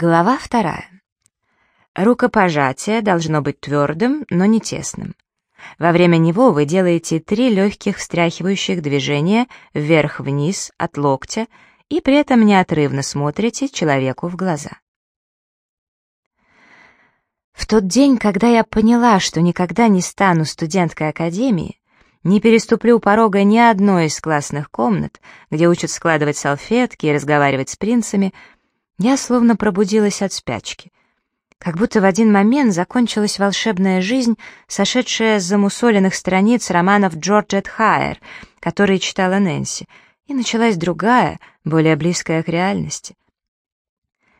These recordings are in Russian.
Глава вторая. Рукопожатие должно быть твердым, но не тесным. Во время него вы делаете три легких встряхивающих движения вверх-вниз от локтя и при этом неотрывно смотрите человеку в глаза. В тот день, когда я поняла, что никогда не стану студенткой академии, не переступлю порога ни одной из классных комнат, где учат складывать салфетки и разговаривать с принцами, я словно пробудилась от спячки. Как будто в один момент закончилась волшебная жизнь, сошедшая с замусоленных страниц романов Джорджет Хайер, которые читала Нэнси, и началась другая, более близкая к реальности.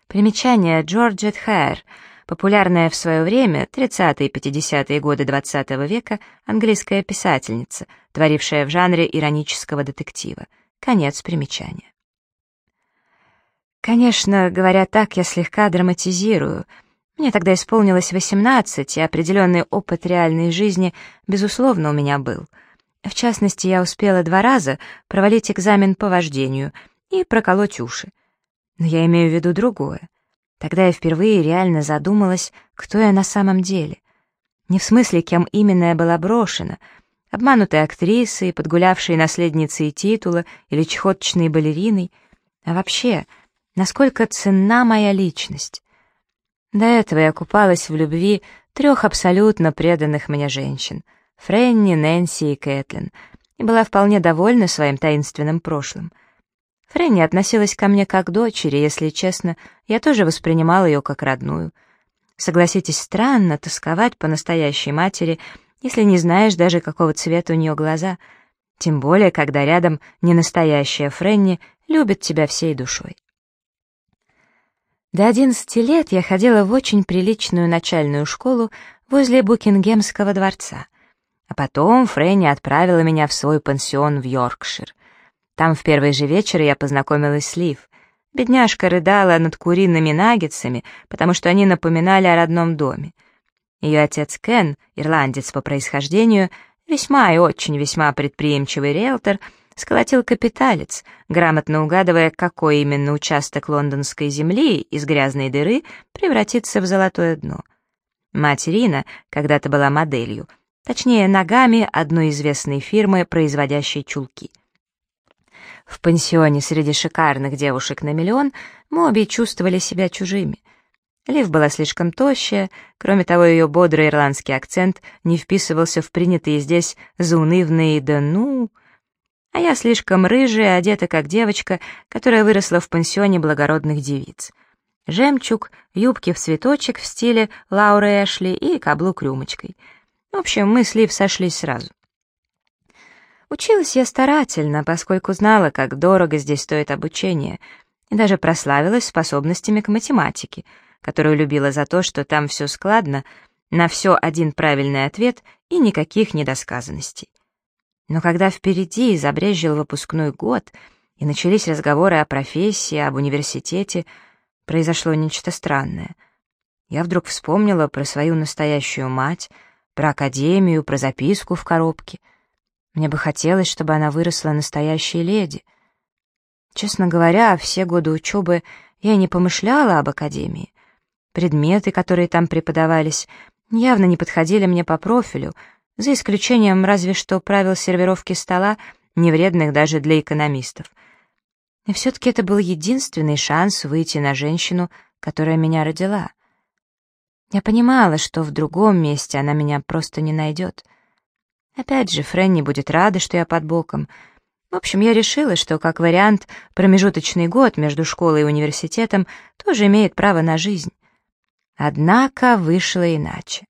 Примечание Джорджет Хайер — популярная в свое время, 30-е и 50-е годы XX -го века, английская писательница, творившая в жанре иронического детектива. Конец примечания. Конечно, говоря так, я слегка драматизирую. Мне тогда исполнилось 18, и определенный опыт реальной жизни, безусловно, у меня был. В частности, я успела два раза провалить экзамен по вождению и проколоть уши. Но я имею в виду другое. Тогда я впервые реально задумалась, кто я на самом деле. Не в смысле, кем именно я была брошена, обманутой актрисой, подгулявшей наследницей титула или чехоточной балериной, а вообще — насколько ценна моя личность. До этого я купалась в любви трех абсолютно преданных мне женщин — Фрэнни, Нэнси и Кэтлин, и была вполне довольна своим таинственным прошлым. Фрэнни относилась ко мне как к дочери, если честно, я тоже воспринимала ее как родную. Согласитесь, странно тосковать по настоящей матери, если не знаешь даже, какого цвета у нее глаза, тем более, когда рядом не настоящая Фрэнни любит тебя всей душой. До 11 лет я ходила в очень приличную начальную школу возле Букингемского дворца. А потом Фрэнни отправила меня в свой пансион в Йоркшир. Там в первый же вечер я познакомилась с Лив. Бедняжка рыдала над куриными наггетсами, потому что они напоминали о родном доме. Ее отец Кен, ирландец по происхождению, весьма и очень весьма предприимчивый риэлтор — сколотил капиталец, грамотно угадывая, какой именно участок лондонской земли из грязной дыры превратится в золотое дно. Мать Ирина когда-то была моделью, точнее, ногами одной известной фирмы, производящей чулки. В пансионе среди шикарных девушек на миллион мы обе чувствовали себя чужими. Лив была слишком тощая, кроме того, ее бодрый ирландский акцент не вписывался в принятые здесь заунывные «да ну», а я слишком рыжая, одета как девочка, которая выросла в пансионе благородных девиц. Жемчуг, юбки в цветочек в стиле Лауры Эшли и каблук рюмочкой. В общем, мы с Лив сошлись сразу. Училась я старательно, поскольку знала, как дорого здесь стоит обучение, и даже прославилась способностями к математике, которую любила за то, что там все складно, на все один правильный ответ и никаких недосказанностей. Но когда впереди забрезжил выпускной год и начались разговоры о профессии, об университете, произошло нечто странное. Я вдруг вспомнила про свою настоящую мать, про академию, про записку в коробке. Мне бы хотелось, чтобы она выросла настоящей леди. Честно говоря, все годы учебы я не помышляла об академии. Предметы, которые там преподавались, явно не подходили мне по профилю — за исключением разве что правил сервировки стола, не вредных даже для экономистов. И все-таки это был единственный шанс выйти на женщину, которая меня родила. Я понимала, что в другом месте она меня просто не найдет. Опять же, Фрэнни будет рада, что я под боком. В общем, я решила, что, как вариант, промежуточный год между школой и университетом тоже имеет право на жизнь. Однако вышло иначе.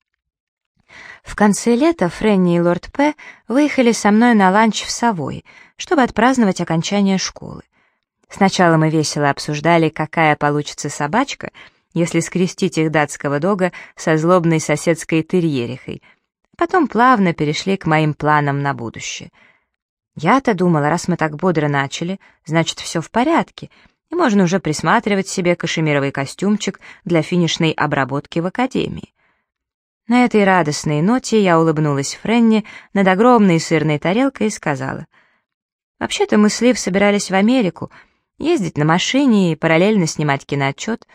В конце лета Фрэнни и лорд П. выехали со мной на ланч в Совой, чтобы отпраздновать окончание школы. Сначала мы весело обсуждали, какая получится собачка, если скрестить их датского дога со злобной соседской терьерихой. Потом плавно перешли к моим планам на будущее. Я-то думала, раз мы так бодро начали, значит, все в порядке, и можно уже присматривать себе кашемировый костюмчик для финишной обработки в академии. На этой радостной ноте я улыбнулась Френни над огромной сырной тарелкой и сказала. «Вообще-то мы с Лив собирались в Америку, ездить на машине и параллельно снимать киноотчет.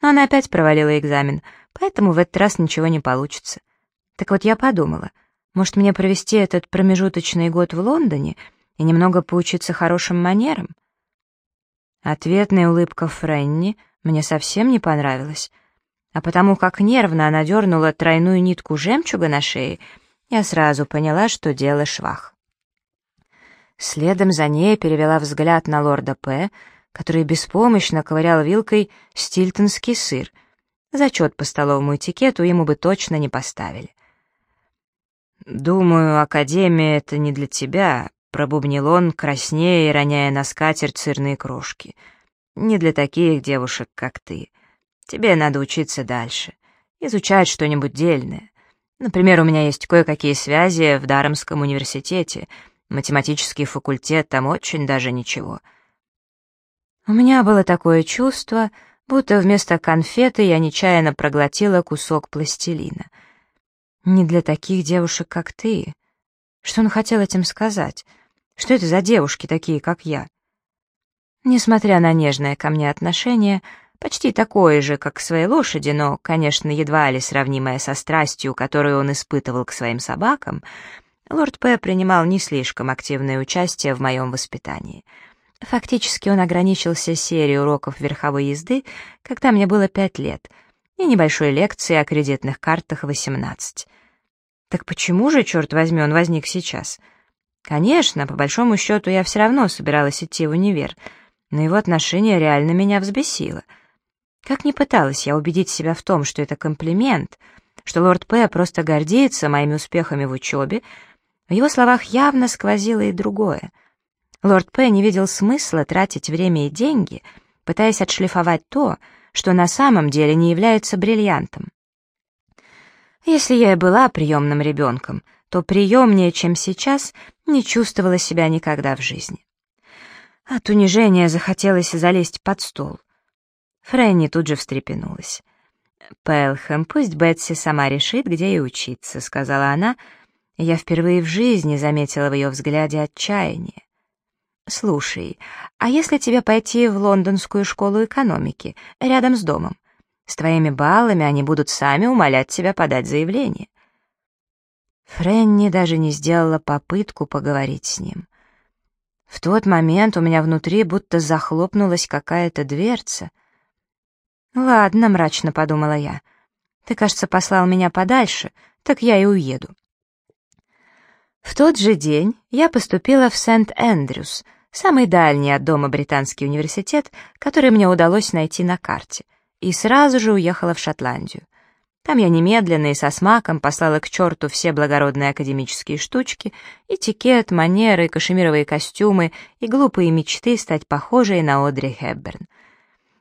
Но она опять провалила экзамен, поэтому в этот раз ничего не получится. Так вот я подумала, может мне провести этот промежуточный год в Лондоне и немного поучиться хорошим манерам? Ответная улыбка Френни мне совсем не понравилась, а потому как нервно она дернула тройную нитку жемчуга на шее, я сразу поняла, что дело швах. Следом за ней перевела взгляд на лорда П., который беспомощно ковырял вилкой стильтонский сыр. Зачет по столовому этикету ему бы точно не поставили. «Думаю, Академия — это не для тебя», — пробубнил он, краснея и роняя на скатерть сырные крошки. «Не для таких девушек, как ты. Тебе надо учиться дальше, изучать что-нибудь дельное. Например, у меня есть кое-какие связи в Дарамском университете, математический факультет там очень даже ничего». У меня было такое чувство, будто вместо конфеты я нечаянно проглотила кусок пластилина. Не для таких девушек, как ты. Что он хотел этим сказать? Что это за девушки такие, как я? Несмотря на нежное ко мне отношение, почти такое же, как к своей лошади, но, конечно, едва ли сравнимое со страстью, которую он испытывал к своим собакам, лорд П. принимал не слишком активное участие в моем воспитании — Фактически он ограничился серией уроков верховой езды, когда мне было пять лет, и небольшой лекции о кредитных картах 18. Так почему же, черт возьми, он возник сейчас? Конечно, по большому счету я все равно собиралась идти в универ, но его отношение реально меня взбесило. Как ни пыталась я убедить себя в том, что это комплимент, что лорд П. просто гордится моими успехами в учебе, в его словах явно сквозило и другое — Лорд П. не видел смысла тратить время и деньги, пытаясь отшлифовать то, что на самом деле не является бриллиантом. Если я и была приемным ребенком, то приемнее, чем сейчас, не чувствовала себя никогда в жизни. От унижения захотелось залезть под стол. Фрэнни тут же встрепенулась. «Пэлхэм, пусть Бетси сама решит, где ей учиться», — сказала она, я впервые в жизни заметила в ее взгляде отчаяние. «Слушай, а если тебе пойти в лондонскую школу экономики, рядом с домом? С твоими баллами они будут сами умолять тебя подать заявление». Фрэнни даже не сделала попытку поговорить с ним. В тот момент у меня внутри будто захлопнулась какая-то дверца. «Ладно», — мрачно подумала я, — «ты, кажется, послал меня подальше, так я и уеду». В тот же день я поступила в Сент-Эндрюс — самый дальний от дома британский университет, который мне удалось найти на карте, и сразу же уехала в Шотландию. Там я немедленно и со смаком послала к черту все благородные академические штучки, этикет, манеры, кашемировые костюмы и глупые мечты стать похожей на Одри Хепберн.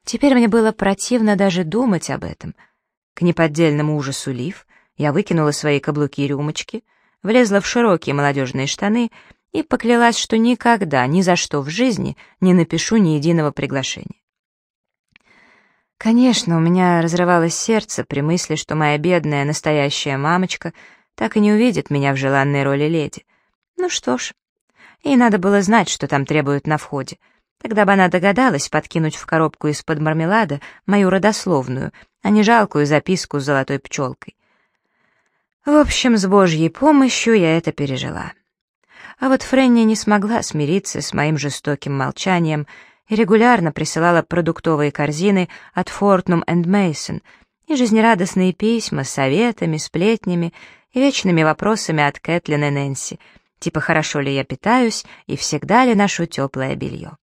Теперь мне было противно даже думать об этом. К неподдельному ужасу Лив я выкинула свои каблуки и рюмочки, влезла в широкие молодежные штаны и поклялась, что никогда, ни за что в жизни не напишу ни единого приглашения. Конечно, у меня разрывалось сердце при мысли, что моя бедная настоящая мамочка так и не увидит меня в желанной роли леди. Ну что ж, ей надо было знать, что там требуют на входе. Тогда бы она догадалась подкинуть в коробку из-под мармелада мою родословную, а не жалкую записку с золотой пчелкой. В общем, с Божьей помощью я это пережила. А вот Фрэнни не смогла смириться с моим жестоким молчанием и регулярно присылала продуктовые корзины от Фортнум энд Мейсон и жизнерадостные письма с советами, сплетнями и вечными вопросами от Кэтлин и Нэнси, типа «хорошо ли я питаюсь» и «всегда ли ношу теплое белье».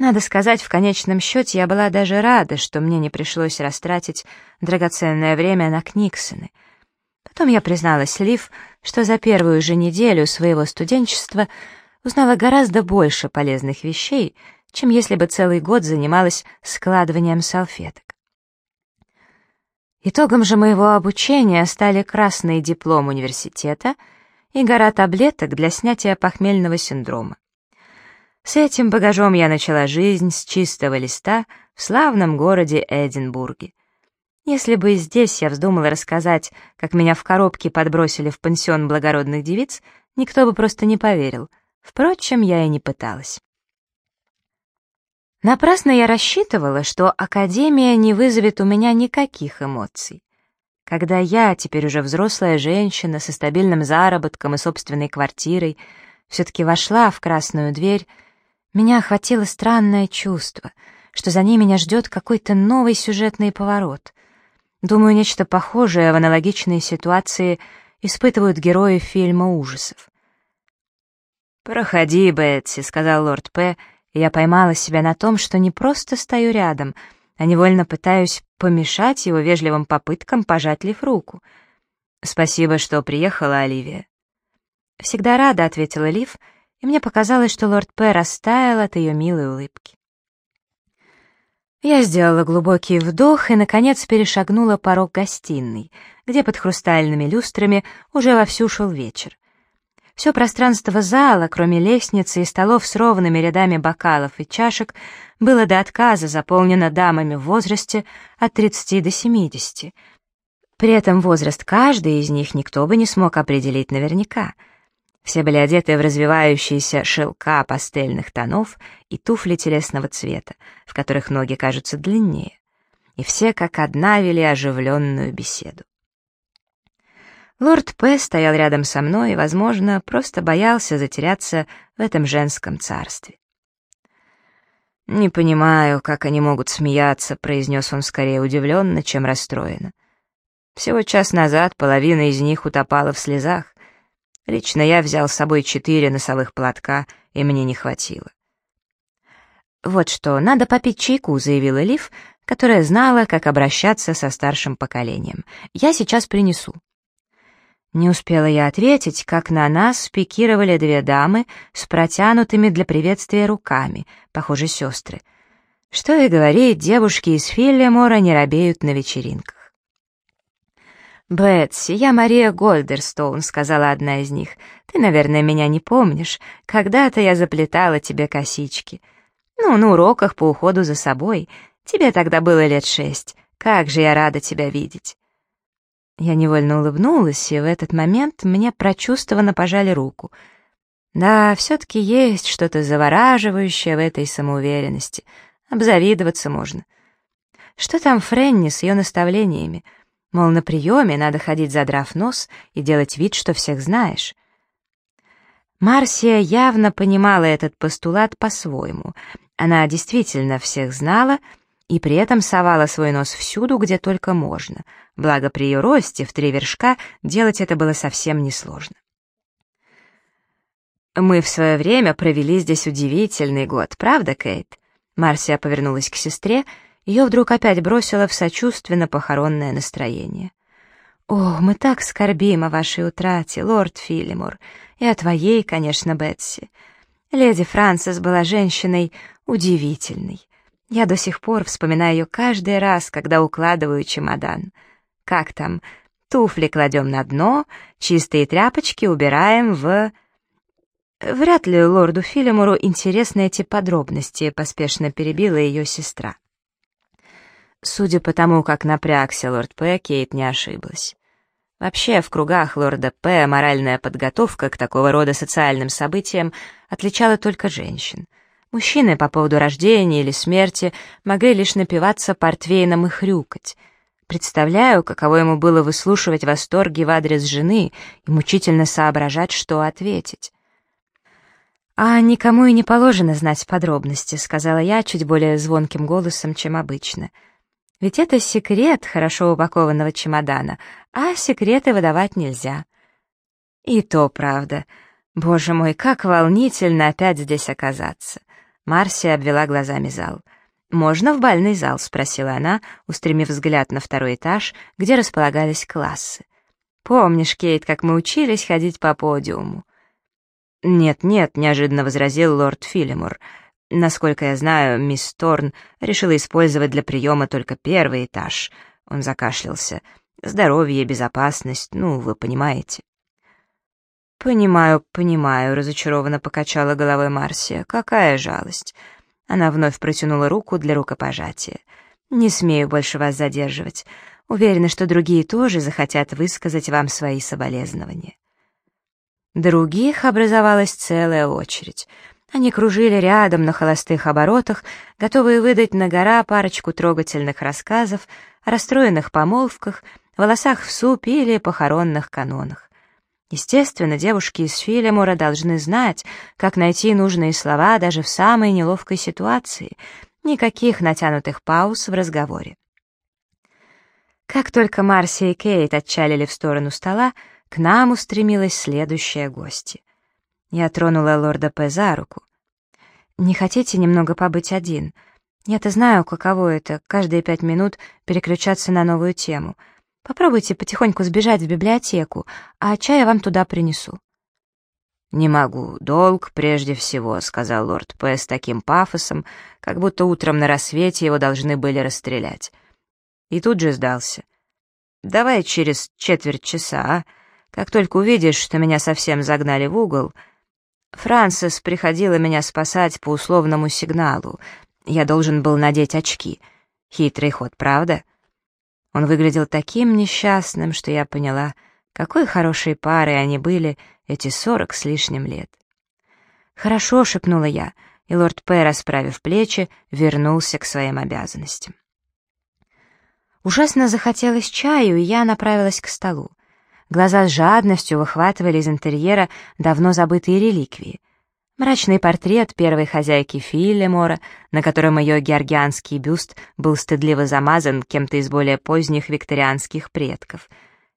Надо сказать, в конечном счете я была даже рада, что мне не пришлось растратить драгоценное время на Книксоны — Потом я призналась Лив, что за первую же неделю своего студенчества узнала гораздо больше полезных вещей, чем если бы целый год занималась складыванием салфеток. Итогом же моего обучения стали красный диплом университета и гора таблеток для снятия похмельного синдрома. С этим багажом я начала жизнь с чистого листа в славном городе Эдинбурге. Если бы здесь я вздумала рассказать, как меня в коробке подбросили в пансион благородных девиц, никто бы просто не поверил. Впрочем, я и не пыталась. Напрасно я рассчитывала, что Академия не вызовет у меня никаких эмоций. Когда я, теперь уже взрослая женщина со стабильным заработком и собственной квартирой, все-таки вошла в красную дверь, меня охватило странное чувство, что за ней меня ждет какой-то новый сюжетный поворот. Думаю, нечто похожее в аналогичной ситуации испытывают герои фильма ужасов. «Проходи, Бетси», — сказал лорд П., и я поймала себя на том, что не просто стою рядом, а невольно пытаюсь помешать его вежливым попыткам пожать Лив руку. «Спасибо, что приехала, Оливия». «Всегда рада», — ответила Лив, и мне показалось, что лорд П. растаял от ее милой улыбки. Я сделала глубокий вдох и, наконец, перешагнула порог гостиной, где под хрустальными люстрами уже вовсю шел вечер. Все пространство зала, кроме лестницы и столов с ровными рядами бокалов и чашек, было до отказа заполнено дамами в возрасте от 30 до 70. При этом возраст каждой из них никто бы не смог определить наверняка. Все были одеты в развивающиеся шелка пастельных тонов и туфли телесного цвета, в которых ноги кажутся длиннее. И все как одна вели оживленную беседу. Лорд П. стоял рядом со мной и, возможно, просто боялся затеряться в этом женском царстве. «Не понимаю, как они могут смеяться», — произнес он скорее удивленно, чем расстроенно. Всего час назад половина из них утопала в слезах. Лично я взял с собой четыре носовых платка, и мне не хватило. «Вот что, надо попить чайку», — заявила Лив, которая знала, как обращаться со старшим поколением. «Я сейчас принесу». Не успела я ответить, как на нас спикировали две дамы с протянутыми для приветствия руками, похоже, сестры. Что и говорить, девушки из Филлимора не робеют на вечеринках. «Бетси, я Мария Гольдерстоун», — сказала одна из них. «Ты, наверное, меня не помнишь. Когда-то я заплетала тебе косички. Ну, на уроках по уходу за собой. Тебе тогда было лет шесть. Как же я рада тебя видеть». Я невольно улыбнулась, и в этот момент мне прочувствованно пожали руку. Да, все-таки есть что-то завораживающее в этой самоуверенности. Обзавидоваться можно. Что там Френни с ее наставлениями? Мол, на приеме надо ходить задрав нос и делать вид, что всех знаешь. Марсия явно понимала этот постулат по-своему. Она действительно всех знала — и при этом совала свой нос всюду, где только можно. Благо при ее росте в три вершка делать это было совсем несложно. «Мы в свое время провели здесь удивительный год, правда, Кейт?» Марсия повернулась к сестре, ее вдруг опять бросило в сочувственно-похоронное настроение. «О, мы так скорбим о вашей утрате, лорд Филимор, и о твоей, конечно, Бетси. Леди Франсис была женщиной удивительной. Я до сих пор вспоминаю ее каждый раз, когда укладываю чемодан. Как там? Туфли кладем на дно, чистые тряпочки убираем в... Вряд ли лорду Филимору интересны эти подробности, поспешно перебила ее сестра. Судя по тому, как напрягся лорд П., Кейт не ошиблась. Вообще, в кругах лорда П. моральная подготовка к такого рода социальным событиям отличала только женщин — Мужчины по поводу рождения или смерти могли лишь напиваться портвейном и хрюкать. Представляю, каково ему было выслушивать восторги в адрес жены и мучительно соображать, что ответить. «А никому и не положено знать подробности», — сказала я чуть более звонким голосом, чем обычно. «Ведь это секрет хорошо упакованного чемодана, а секреты выдавать нельзя». «И то правда. Боже мой, как волнительно опять здесь оказаться. Марсия обвела глазами зал. «Можно в бальный зал?» — спросила она, устремив взгляд на второй этаж, где располагались классы. «Помнишь, Кейт, как мы учились ходить по подиуму?» «Нет-нет», — неожиданно возразил лорд Филимор. «Насколько я знаю, мисс Торн решила использовать для приема только первый этаж». Он закашлялся. «Здоровье, безопасность, ну, вы понимаете». «Понимаю, понимаю», — разочарованно покачала головой Марсия. «Какая жалость». Она вновь протянула руку для рукопожатия. «Не смею больше вас задерживать. Уверена, что другие тоже захотят высказать вам свои соболезнования». Других образовалась целая очередь. Они кружили рядом на холостых оборотах, готовые выдать на гора парочку трогательных рассказов о расстроенных помолвках, волосах в супе или похоронных канонах. Естественно, девушки из Филимора должны знать, как найти нужные слова даже в самой неловкой ситуации. Никаких натянутых пауз в разговоре. Как только Марси и Кейт отчалили в сторону стола, к нам устремилась следующая гостья. Я тронула лорда П. за руку. «Не хотите немного побыть один? Я-то знаю, каково это, каждые пять минут переключаться на новую тему. Попробуйте потихоньку сбежать в библиотеку, а чай я вам туда принесу». «Не могу. Долг прежде всего», — сказал лорд П. с таким пафосом, как будто утром на рассвете его должны были расстрелять. И тут же сдался. «Давай через четверть часа, а? Как только увидишь, что меня совсем загнали в угол...» Франсис приходила меня спасать по условному сигналу. Я должен был надеть очки. Хитрый ход, правда? Он выглядел таким несчастным, что я поняла, какой хорошей парой они были эти сорок с лишним лет. «Хорошо», — шепнула я, и лорд П, расправив плечи, вернулся к своим обязанностям. Ужасно захотелось чаю, и я направилась к столу. Глаза с жадностью выхватывали из интерьера давно забытые реликвии. Мрачный портрет первой хозяйки Филлемора, на котором ее георгианский бюст был стыдливо замазан кем-то из более поздних викторианских предков.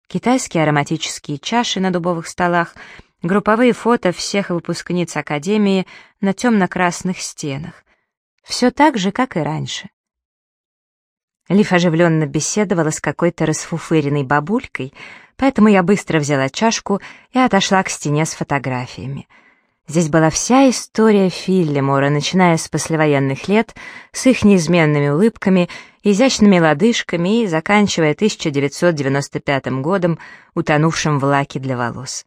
Китайские ароматические чаши на дубовых столах, групповые фото всех выпускниц Академии на темно-красных стенах. Все так же, как и раньше. Лиф оживленно беседовала с какой-то расфуфыренной бабулькой, поэтому я быстро взяла чашку и отошла к стене с фотографиями. Здесь была вся история Филлимора, начиная с послевоенных лет, с их неизменными улыбками, изящными лодыжками и заканчивая 1995 годом, утонувшим в лаке для волос.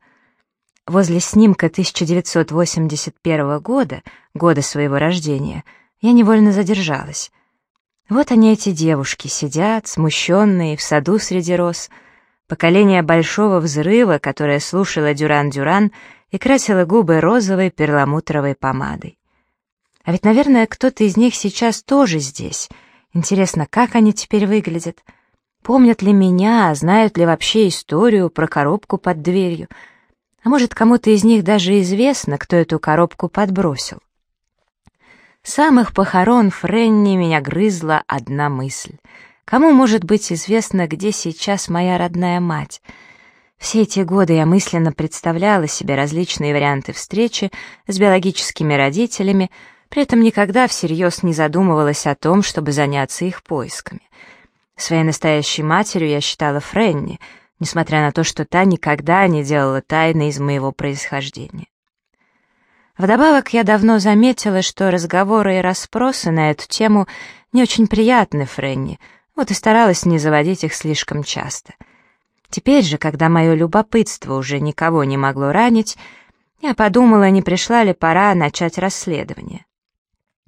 Возле снимка 1981 года, года своего рождения, я невольно задержалась. Вот они, эти девушки, сидят, смущенные, в саду среди роз. Поколение Большого Взрыва, которое слушало Дюран-Дюран и красило губы розовой перламутровой помадой. А ведь, наверное, кто-то из них сейчас тоже здесь. Интересно, как они теперь выглядят? Помнят ли меня, знают ли вообще историю про коробку под дверью? А может, кому-то из них даже известно, кто эту коробку подбросил? самых похорон Френни меня грызла одна мысль. Кому может быть известно, где сейчас моя родная мать? Все эти годы я мысленно представляла себе различные варианты встречи с биологическими родителями, при этом никогда всерьез не задумывалась о том, чтобы заняться их поисками. Своей настоящей матерью я считала Френни, несмотря на то, что та никогда не делала тайны из моего происхождения. Вдобавок, я давно заметила, что разговоры и расспросы на эту тему не очень приятны Френни, вот и старалась не заводить их слишком часто. Теперь же, когда мое любопытство уже никого не могло ранить, я подумала, не пришла ли пора начать расследование.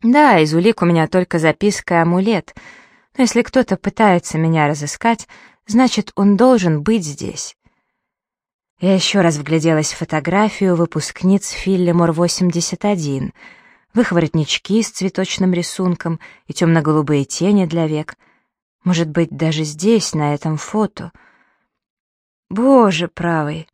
Да, из улик у меня только записка и амулет, но если кто-то пытается меня разыскать, значит, он должен быть здесь. Я еще раз вгляделась в фотографию выпускниц Филлимор-81, в их воротнички с цветочным рисунком и темно-голубые тени для век. Может быть, даже здесь, на этом фото. Боже правый,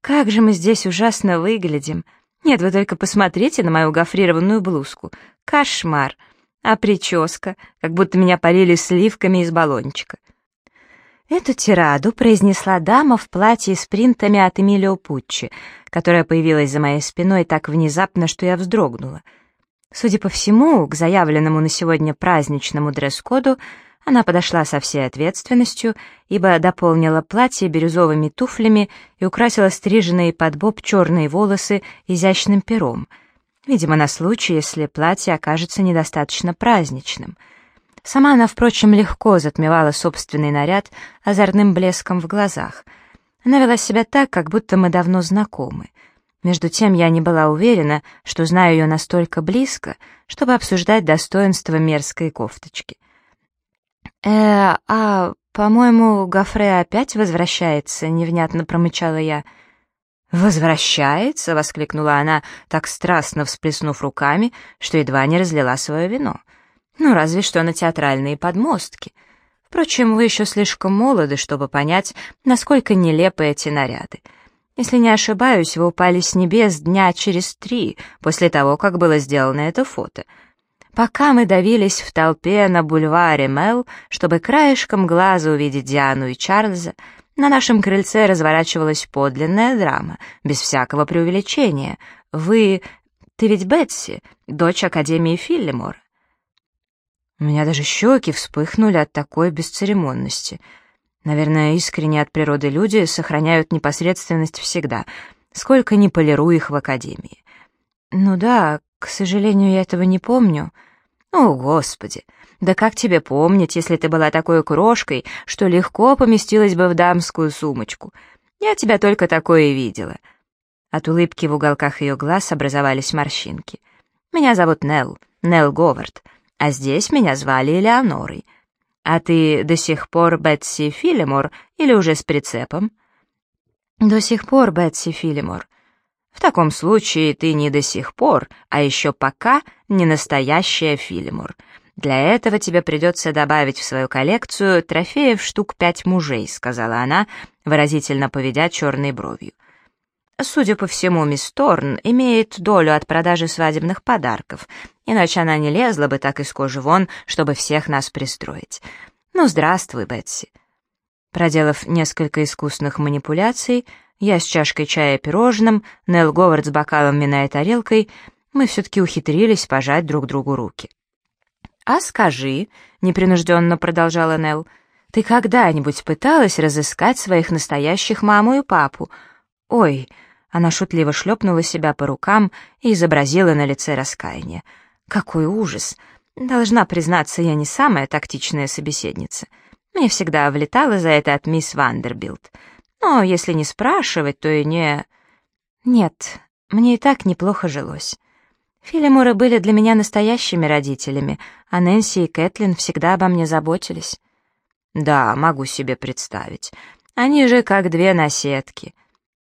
как же мы здесь ужасно выглядим. Нет, вы только посмотрите на мою гофрированную блузку. Кошмар. А прическа, как будто меня полили сливками из баллончика. Эту тираду произнесла дама в платье с принтами от Эмилио Пуччи, которая появилась за моей спиной так внезапно, что я вздрогнула. Судя по всему, к заявленному на сегодня праздничному дресс-коду она подошла со всей ответственностью, ибо дополнила платье бирюзовыми туфлями и украсила стриженные под боб черные волосы изящным пером, видимо, на случай, если платье окажется недостаточно праздничным — Сама она, впрочем, легко затмевала собственный наряд озорным блеском в глазах. Она вела себя так, как будто мы давно знакомы. Между тем я не была уверена, что знаю ее настолько близко, чтобы обсуждать достоинство мерзкой кофточки. «Э, а, по-моему, Гофре опять возвращается», — невнятно промычала я. «Возвращается?» — воскликнула она, так страстно всплеснув руками, что едва не разлила свое вино. «Ну, разве что на театральные подмостки. Впрочем, вы еще слишком молоды, чтобы понять, насколько нелепы эти наряды. Если не ошибаюсь, вы упали с небес дня через три после того, как было сделано это фото. Пока мы давились в толпе на бульваре Мел, чтобы краешком глаза увидеть Диану и Чарльза, на нашем крыльце разворачивалась подлинная драма, без всякого преувеличения. Вы... Ты ведь Бетси, дочь Академии Филлимор. У меня даже щеки вспыхнули от такой бесцеремонности. Наверное, искренне от природы люди сохраняют непосредственность всегда, сколько ни полируй их в Академии. Ну да, к сожалению, я этого не помню. О, Господи! Да как тебе помнить, если ты была такой крошкой, что легко поместилась бы в дамскую сумочку? Я тебя только такое и видела». От улыбки в уголках ее глаз образовались морщинки. «Меня зовут Нелл, Нелл Говард, а здесь меня звали Элеонорой. А ты до сих пор Бетси Филимор или уже с прицепом?» «До сих пор Бетси Филимор. В таком случае ты не до сих пор, а еще пока не настоящая Филимор. «Для этого тебе придется добавить в свою коллекцию трофеев штук пять мужей», — сказала она, выразительно поведя черной бровью. Судя по всему, мисс Торн имеет долю от продажи свадебных подарков, иначе она не лезла бы так из кожи вон, чтобы всех нас пристроить. Ну, здравствуй, Бетси. Проделав несколько искусных манипуляций, я с чашкой чая и пирожным, Нелл Говард с бокалом вина и тарелкой, мы все-таки ухитрились пожать друг другу руки. «А скажи», — непринужденно продолжала Нелл, «ты когда-нибудь пыталась разыскать своих настоящих маму и папу?» «Ой», — она шутливо шлепнула себя по рукам и изобразила на лице раскаяние. «Какой ужас! Должна признаться, я не самая тактичная собеседница. Мне всегда влетало за это от мисс Вандербилд. Но если не спрашивать, то и не...» «Нет, мне и так неплохо жилось». Филиморы были для меня настоящими родителями, а Нэнси и Кэтлин всегда обо мне заботились. Да, могу себе представить. Они же как две наседки.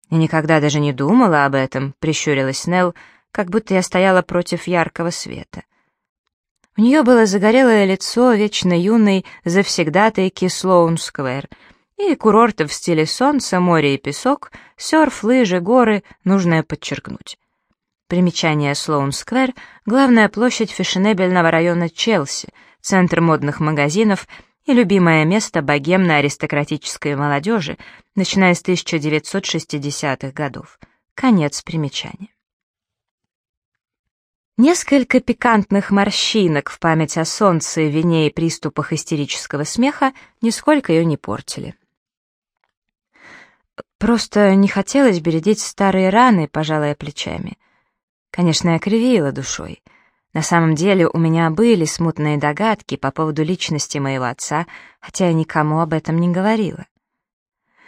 Я никогда даже не думала об этом, прищурилась Нелл, как будто я стояла против яркого света. У нее было загорелое лицо вечно юной завсегдатайки Слоун-сквер, и курортов в стиле солнца, море и песок, серф, лыжи, горы, нужно подчеркнуть. Примечание Слоун-сквер — главная площадь фешенебельного района Челси, центр модных магазинов и любимое место богемно-аристократической молодежи, начиная с 1960-х годов. Конец примечания. Несколько пикантных морщинок в память о солнце, вине и приступах истерического смеха нисколько ее не портили. «Просто не хотелось бередить старые раны», — пожалая плечами. Конечно, я кривила душой. На самом деле у меня были смутные догадки по поводу личности моего отца, хотя я никому об этом не говорила.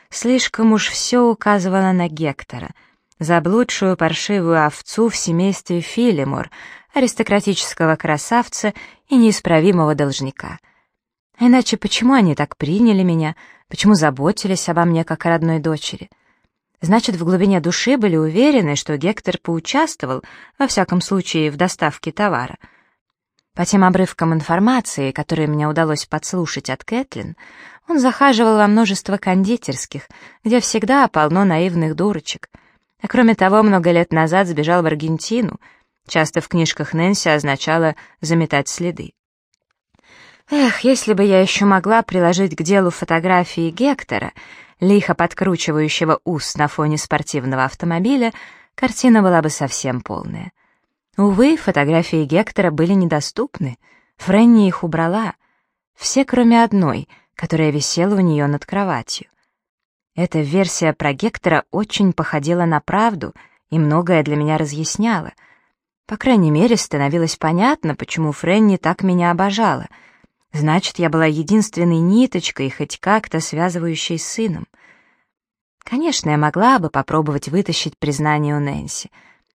Слишком уж все указывало на Гектора, заблудшую паршивую овцу в семействе Филимор, аристократического красавца и неисправимого должника. Иначе почему они так приняли меня, почему заботились обо мне как о родной дочери? Значит, в глубине души были уверены, что Гектор поучаствовал, во всяком случае, в доставке товара. По тем обрывкам информации, которые мне удалось подслушать от Кэтлин, он захаживал во множество кондитерских, где всегда полно наивных дурочек. А кроме того, много лет назад сбежал в Аргентину. Часто в книжках Нэнси означало «заметать следы». Эх, если бы я еще могла приложить к делу фотографии Гектора — лихо подкручивающего ус на фоне спортивного автомобиля, картина была бы совсем полная. Увы, фотографии Гектора были недоступны, Фрэнни их убрала. Все, кроме одной, которая висела у нее над кроватью. Эта версия про Гектора очень походила на правду и многое для меня разъясняла. По крайней мере, становилось понятно, почему Фрэнни так меня обожала — Значит, я была единственной ниточкой, хоть как-то связывающей с сыном. Конечно, я могла бы попробовать вытащить признание у Нэнси,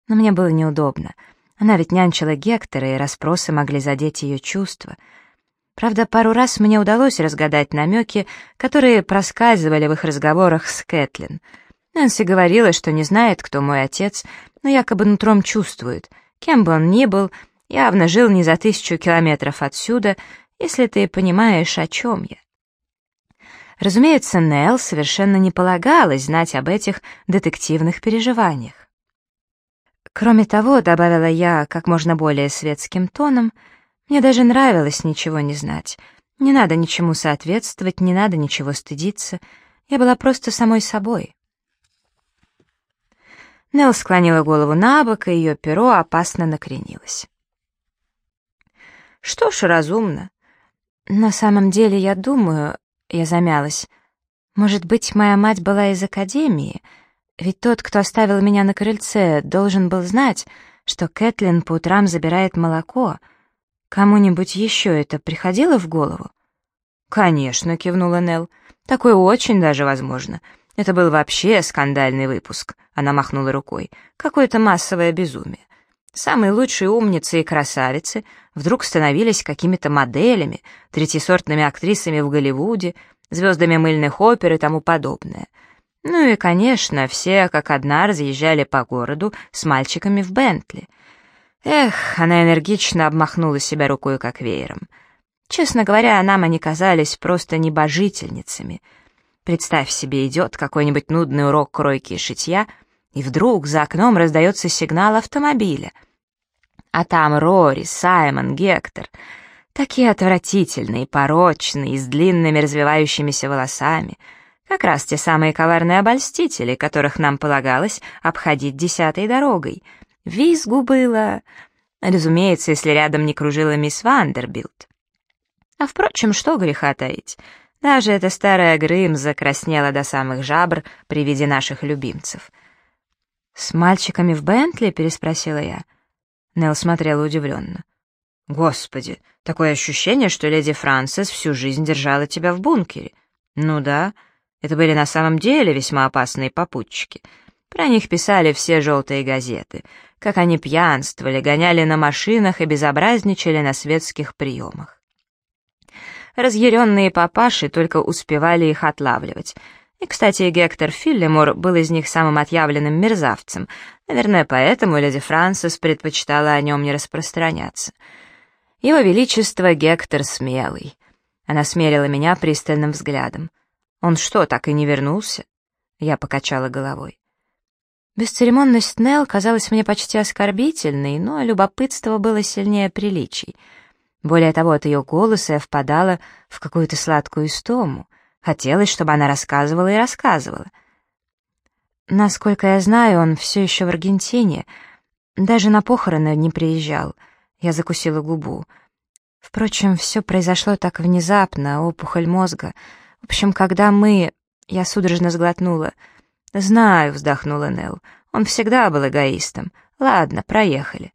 но мне было неудобно. Она ведь нянчила Гектора, и расспросы могли задеть ее чувства. Правда, пару раз мне удалось разгадать намеки, которые проскальзывали в их разговорах с Кэтлин. Нэнси говорила, что не знает, кто мой отец, но якобы нутром чувствует. Кем бы он ни был, явно жил не за тысячу километров отсюда, если ты понимаешь, о чем я. Разумеется, Нелл совершенно не полагалось знать об этих детективных переживаниях. Кроме того, добавила я как можно более светским тоном, мне даже нравилось ничего не знать. Не надо ничему соответствовать, не надо ничего стыдиться. Я была просто самой собой. Нелл склонила голову на бок, и ее перо опасно накренилось. «Что ж, разумно. На самом деле, я думаю...» Я замялась. «Может быть, моя мать была из академии?» Ведь тот, кто оставил меня на крыльце, должен был знать, что Кэтлин по утрам забирает молоко. Кому-нибудь еще это приходило в голову? «Конечно», — кивнула Нелл. «Такое очень даже возможно. Это был вообще скандальный выпуск», — она махнула рукой. «Какое-то массовое безумие. Самые лучшие умницы и красавицы вдруг становились какими-то моделями, третьесортными актрисами в Голливуде, звездами мыльных опер и тому подобное. Ну и, конечно, все как одна разъезжали по городу с мальчиками в Бентли. Эх, она энергично обмахнула себя рукой как веером. Честно говоря, нам они казались просто небожительницами. Представь себе, идет какой-нибудь нудный урок кройки и шитья, и вдруг за окном раздается сигнал автомобиля. А там Рори, Саймон, Гектор. Такие отвратительные, порочные, с длинными развивающимися волосами — как раз те самые коварные обольстители, которых нам полагалось обходить десятой дорогой. Визгу было... Разумеется, если рядом не кружила мисс Вандербилд. А впрочем, что греха таить. Даже эта старая грымза краснела до самых жабр при виде наших любимцев. «С мальчиками в Бентли?» — переспросила я. Нелл смотрела удивленно. «Господи, такое ощущение, что леди Франсис всю жизнь держала тебя в бункере. Ну да, это были на самом деле весьма опасные попутчики. Про них писали все желтые газеты, как они пьянствовали, гоняли на машинах и безобразничали на светских приемах. Разъяренные папаши только успевали их отлавливать. И, кстати, Гектор Филлимор был из них самым отъявленным мерзавцем. Наверное, поэтому леди Франсис предпочитала о нем не распространяться. Его Величество Гектор Смелый. Она смерила меня пристальным взглядом. «Он что, так и не вернулся?» Я покачала головой. Бесцеремонность Нелл казалась мне почти оскорбительной, но любопытство было сильнее приличий. Более того, от ее голоса я впадала в какую-то сладкую истому. Хотелось, чтобы она рассказывала и рассказывала. Насколько я знаю, он все еще в Аргентине. Даже на похороны не приезжал. Я закусила губу. Впрочем, все произошло так внезапно, опухоль мозга — в общем, когда мы... Я судорожно сглотнула. «Знаю», — вздохнула Нелл. «Он всегда был эгоистом. Ладно, проехали».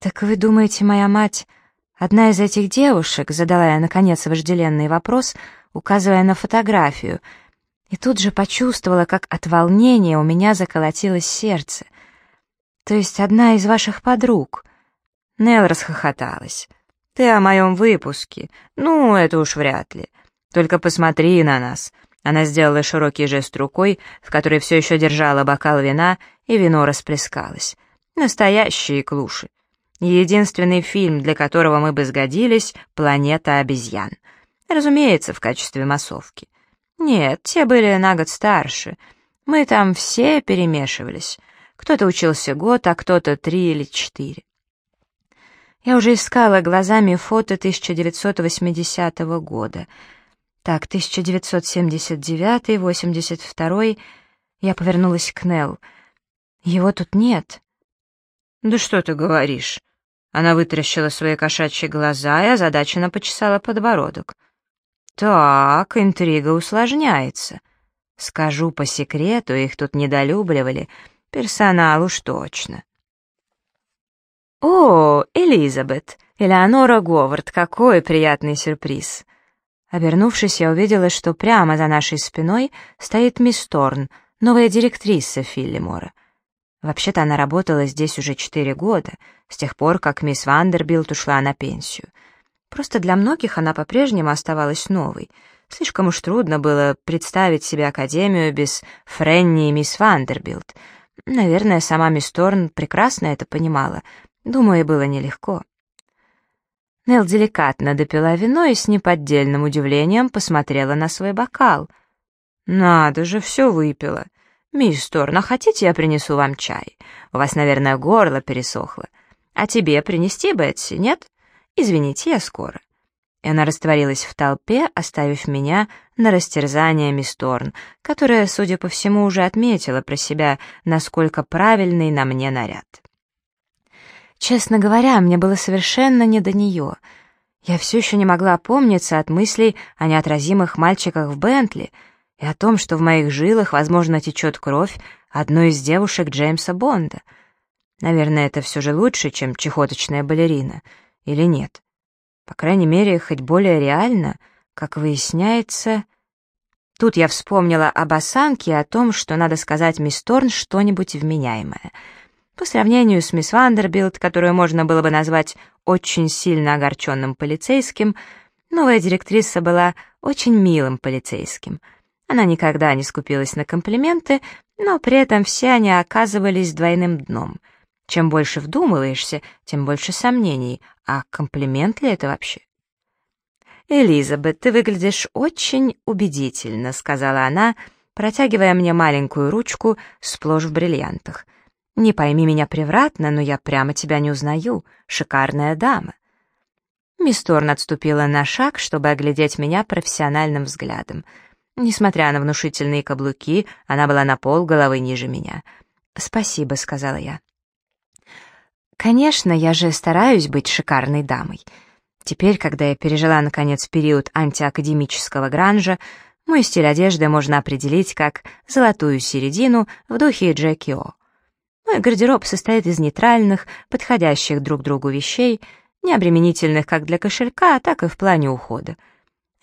«Так вы думаете, моя мать...» «Одна из этих девушек», — задала я, наконец, вожделенный вопрос, указывая на фотографию, и тут же почувствовала, как от волнения у меня заколотилось сердце. «То есть одна из ваших подруг?» Нелл расхохоталась. «Ты о моем выпуске? Ну, это уж вряд ли. Только посмотри на нас». Она сделала широкий жест рукой, в которой все еще держала бокал вина, и вино расплескалось. Настоящие клуши. Единственный фильм, для которого мы бы сгодились — «Планета обезьян». Разумеется, в качестве массовки. Нет, те были на год старше. Мы там все перемешивались. Кто-то учился год, а кто-то три или четыре. Я уже искала глазами фото 1980 года — так, 1979, 82 Я повернулась к Нелл. Его тут нет. Да что ты говоришь? Она вытаращила свои кошачьи глаза и озадаченно почесала подбородок. Так, интрига усложняется. Скажу по секрету, их тут недолюбливали. Персонал уж точно. «О, Элизабет! Элеонора Говард, какой приятный сюрприз!» Обернувшись, я увидела, что прямо за нашей спиной стоит мисс Торн, новая директриса Филлимора. Вообще-то она работала здесь уже четыре года, с тех пор, как мисс Вандербилт ушла на пенсию. Просто для многих она по-прежнему оставалась новой. Слишком уж трудно было представить себе Академию без Френни и мисс Вандербилд. Наверное, сама мисс Торн прекрасно это понимала. Думаю, было нелегко. Нелл деликатно допила вино и с неподдельным удивлением посмотрела на свой бокал. «Надо же, все выпила. Мисс Торн, а хотите, я принесу вам чай? У вас, наверное, горло пересохло. А тебе принести, Бетси, нет? Извините, я скоро». И она растворилась в толпе, оставив меня на растерзание мисс Торн, которая, судя по всему, уже отметила про себя, насколько правильный на мне наряд. Честно говоря, мне было совершенно не до нее. Я все еще не могла опомниться от мыслей о неотразимых мальчиках в Бентли и о том, что в моих жилах, возможно, течет кровь одной из девушек Джеймса Бонда. Наверное, это все же лучше, чем чехоточная балерина. Или нет? По крайней мере, хоть более реально, как выясняется... Тут я вспомнила об осанке и о том, что надо сказать мисс Торн что-нибудь вменяемое — по сравнению с мисс Вандербилд, которую можно было бы назвать очень сильно огорченным полицейским, новая директриса была очень милым полицейским. Она никогда не скупилась на комплименты, но при этом все они оказывались двойным дном. Чем больше вдумываешься, тем больше сомнений, а комплимент ли это вообще? «Элизабет, ты выглядишь очень убедительно», — сказала она, протягивая мне маленькую ручку сплошь в бриллиантах — не пойми меня превратно, но я прямо тебя не узнаю. Шикарная дама. Мисс Торн отступила на шаг, чтобы оглядеть меня профессиональным взглядом. Несмотря на внушительные каблуки, она была на пол головы ниже меня. «Спасибо», — сказала я. «Конечно, я же стараюсь быть шикарной дамой. Теперь, когда я пережила, наконец, период антиакадемического гранжа, мой стиль одежды можно определить как «золотую середину» в духе Джеки О. Мой гардероб состоит из нейтральных, подходящих друг другу вещей, необременительных как для кошелька, так и в плане ухода.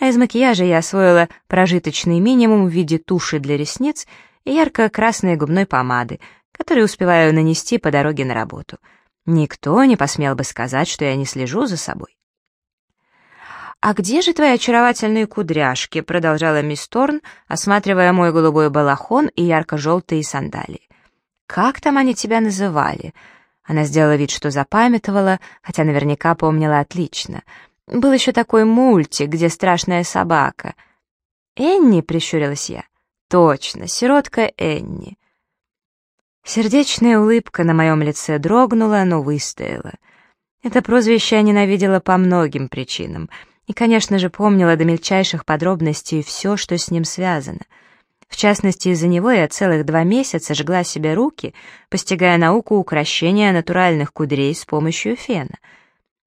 А из макияжа я освоила прожиточный минимум в виде туши для ресниц и ярко-красной губной помады, которую успеваю нанести по дороге на работу. Никто не посмел бы сказать, что я не слежу за собой. «А где же твои очаровательные кудряшки?» — продолжала мисс Торн, осматривая мой голубой балахон и ярко-желтые сандалии. Как там они тебя называли?» Она сделала вид, что запамятовала, хотя наверняка помнила отлично. Был еще такой мультик, где страшная собака. «Энни?» — прищурилась я. «Точно, сиротка Энни». Сердечная улыбка на моем лице дрогнула, но выстояла. Это прозвище я ненавидела по многим причинам, и, конечно же, помнила до мельчайших подробностей все, что с ним связано — в частности, из-за него я целых два месяца жгла себе руки, постигая науку укрощения натуральных кудрей с помощью фена.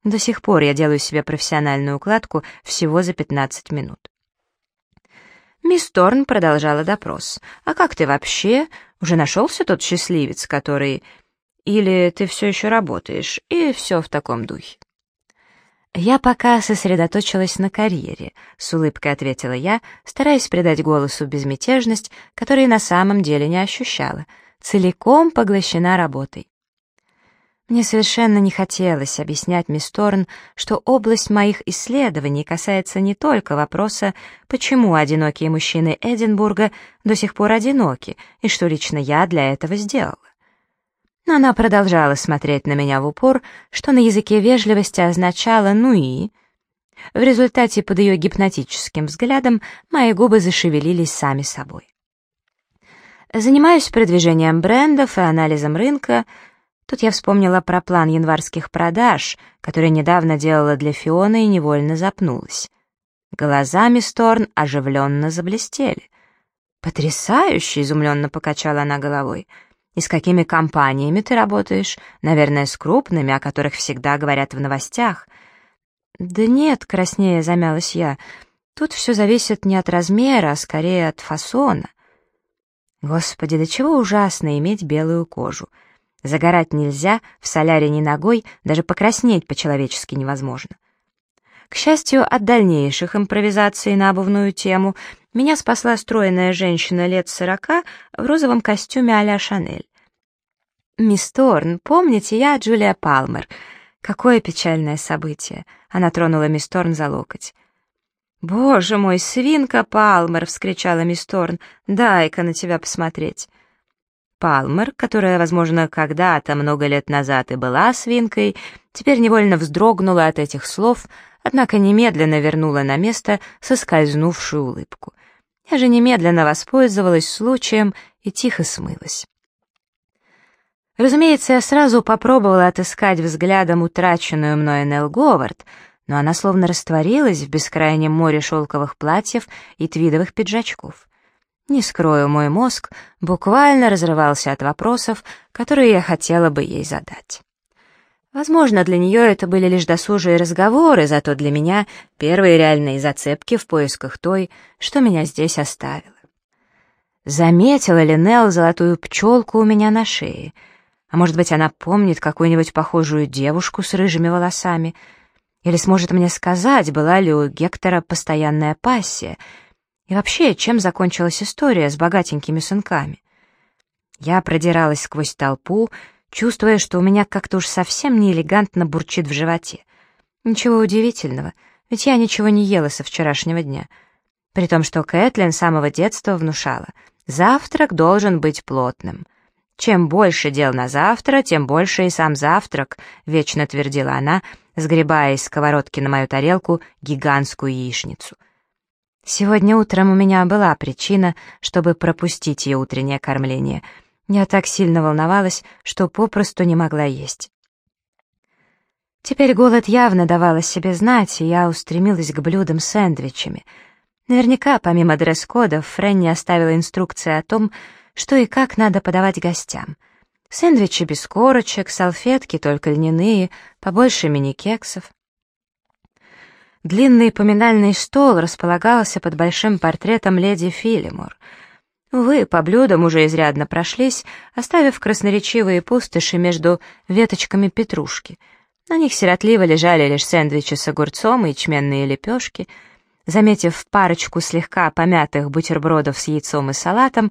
До сих пор я делаю себе профессиональную укладку всего за 15 минут. Мисс Торн продолжала допрос. «А как ты вообще? Уже нашелся тот счастливец, который... Или ты все еще работаешь, и все в таком духе?» «Я пока сосредоточилась на карьере», — с улыбкой ответила я, стараясь придать голосу безмятежность, которой на самом деле не ощущала, целиком поглощена работой. Мне совершенно не хотелось объяснять мисс Торн, что область моих исследований касается не только вопроса, почему одинокие мужчины Эдинбурга до сих пор одиноки, и что лично я для этого сделала. Но она продолжала смотреть на меня в упор, что на языке вежливости означало «ну и...». В результате под ее гипнотическим взглядом мои губы зашевелились сами собой. Занимаюсь продвижением брендов и анализом рынка. Тут я вспомнила про план январских продаж, который недавно делала для Фиона и невольно запнулась. Глазами Сторн оживленно заблестели. «Потрясающе!» — изумленно покачала она головой — и с какими компаниями ты работаешь? Наверное, с крупными, о которых всегда говорят в новостях. Да нет, краснее замялась я. Тут все зависит не от размера, а скорее от фасона. Господи, до чего ужасно иметь белую кожу. Загорать нельзя, в соляре ни ногой, даже покраснеть по-человечески невозможно. К счастью, от дальнейших импровизаций на обувную тему меня спасла стройная женщина лет сорока в розовом костюме а-ля Шанель. «Мисс Торн, помните, я Джулия Палмер. Какое печальное событие!» Она тронула мисс Торн за локоть. «Боже мой, свинка Палмер!» — вскричала мисс Торн. «Дай-ка на тебя посмотреть». Палмер, которая, возможно, когда-то, много лет назад и была свинкой, теперь невольно вздрогнула от этих слов, однако немедленно вернула на место соскользнувшую улыбку. Я же немедленно воспользовалась случаем и тихо смылась. Разумеется, я сразу попробовала отыскать взглядом утраченную мной Нелл Говард, но она словно растворилась в бескрайнем море шелковых платьев и твидовых пиджачков. Не скрою, мой мозг буквально разрывался от вопросов, которые я хотела бы ей задать. Возможно, для нее это были лишь досужие разговоры, зато для меня первые реальные зацепки в поисках той, что меня здесь оставила. Заметила ли Нелл золотую пчелку у меня на шее? А может быть, она помнит какую-нибудь похожую девушку с рыжими волосами — или сможет мне сказать, была ли у Гектора постоянная пассия? И вообще, чем закончилась история с богатенькими сынками? Я продиралась сквозь толпу, чувствуя, что у меня как-то уж совсем неэлегантно бурчит в животе. Ничего удивительного, ведь я ничего не ела со вчерашнего дня. При том, что Кэтлин с самого детства внушала, завтрак должен быть плотным. Чем больше дел на завтра, тем больше и сам завтрак, вечно твердила она, — сгребая из сковородки на мою тарелку гигантскую яичницу. Сегодня утром у меня была причина, чтобы пропустить ее утреннее кормление. Я так сильно волновалась, что попросту не могла есть. Теперь голод явно давал о себе знать, и я устремилась к блюдам с сэндвичами. Наверняка, помимо дресс-кодов, Фрэнни оставила инструкции о том, что и как надо подавать гостям — Сэндвичи без корочек, салфетки только льняные, побольше мини-кексов. Длинный поминальный стол располагался под большим портретом леди Филимор. Увы, по блюдам уже изрядно прошлись, оставив красноречивые пустоши между веточками петрушки. На них сиротливо лежали лишь сэндвичи с огурцом и ячменные лепешки. Заметив парочку слегка помятых бутербродов с яйцом и салатом,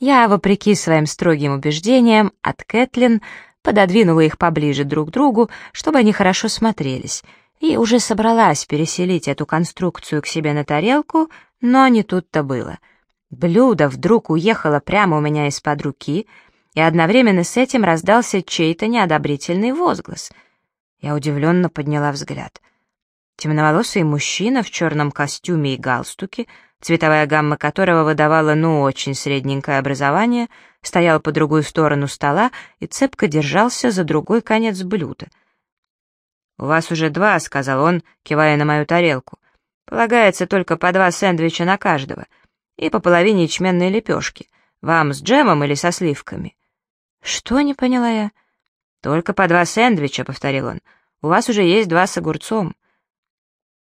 я, вопреки своим строгим убеждениям, от Кэтлин пододвинула их поближе друг к другу, чтобы они хорошо смотрелись, и уже собралась переселить эту конструкцию к себе на тарелку, но не тут-то было. Блюдо вдруг уехало прямо у меня из-под руки, и одновременно с этим раздался чей-то неодобрительный возглас. Я удивленно подняла взгляд. Темноволосый мужчина в черном костюме и галстуке — цветовая гамма которого выдавала ну очень средненькое образование, стоял по другую сторону стола и цепко держался за другой конец блюда. «У вас уже два», — сказал он, кивая на мою тарелку. «Полагается только по два сэндвича на каждого и по половине ячменной лепешки. Вам с джемом или со сливками?» «Что?» — не поняла я. «Только по два сэндвича», — повторил он. «У вас уже есть два с огурцом».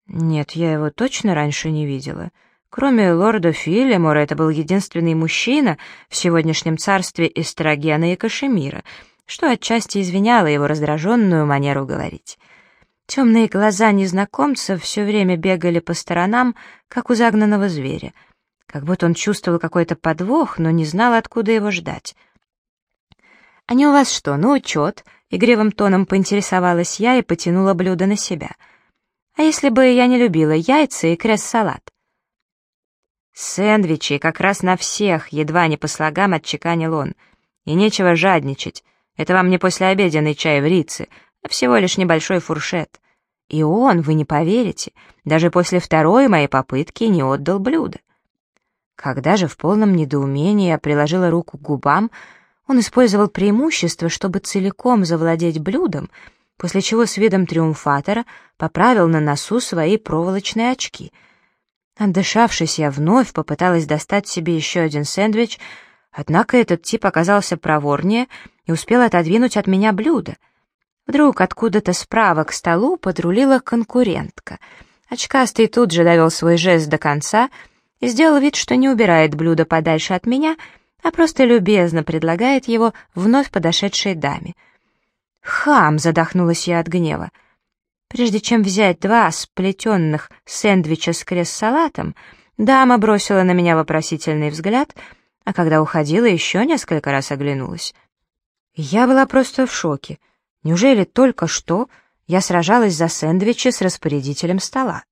«Нет, я его точно раньше не видела». Кроме лорда Филлимора, это был единственный мужчина в сегодняшнем царстве Эстрогена и Кашемира, что отчасти извиняло его раздраженную манеру говорить. Темные глаза незнакомца все время бегали по сторонам, как у загнанного зверя, как будто он чувствовал какой-то подвох, но не знал, откуда его ждать. «Они у вас что, ну учет?» — игривым тоном поинтересовалась я и потянула блюдо на себя. «А если бы я не любила яйца и крест-салат?» «Сэндвичи как раз на всех, едва не по слогам отчеканил он. И нечего жадничать. Это вам не послеобеденный чай в Рице, всего лишь небольшой фуршет. И он, вы не поверите, даже после второй моей попытки не отдал блюдо. Когда же в полном недоумении я приложила руку к губам, он использовал преимущество, чтобы целиком завладеть блюдом, после чего с видом триумфатора поправил на носу свои проволочные очки — Отдышавшись, я вновь попыталась достать себе еще один сэндвич, однако этот тип оказался проворнее и успел отодвинуть от меня блюдо. Вдруг откуда-то справа к столу подрулила конкурентка. Очкастый тут же довел свой жест до конца и сделал вид, что не убирает блюдо подальше от меня, а просто любезно предлагает его вновь подошедшей даме. «Хам!» — задохнулась я от гнева. Прежде чем взять два сплетенных сэндвича с крест-салатом, дама бросила на меня вопросительный взгляд, а когда уходила, еще несколько раз оглянулась. Я была просто в шоке. Неужели только что я сражалась за сэндвичи с распорядителем стола?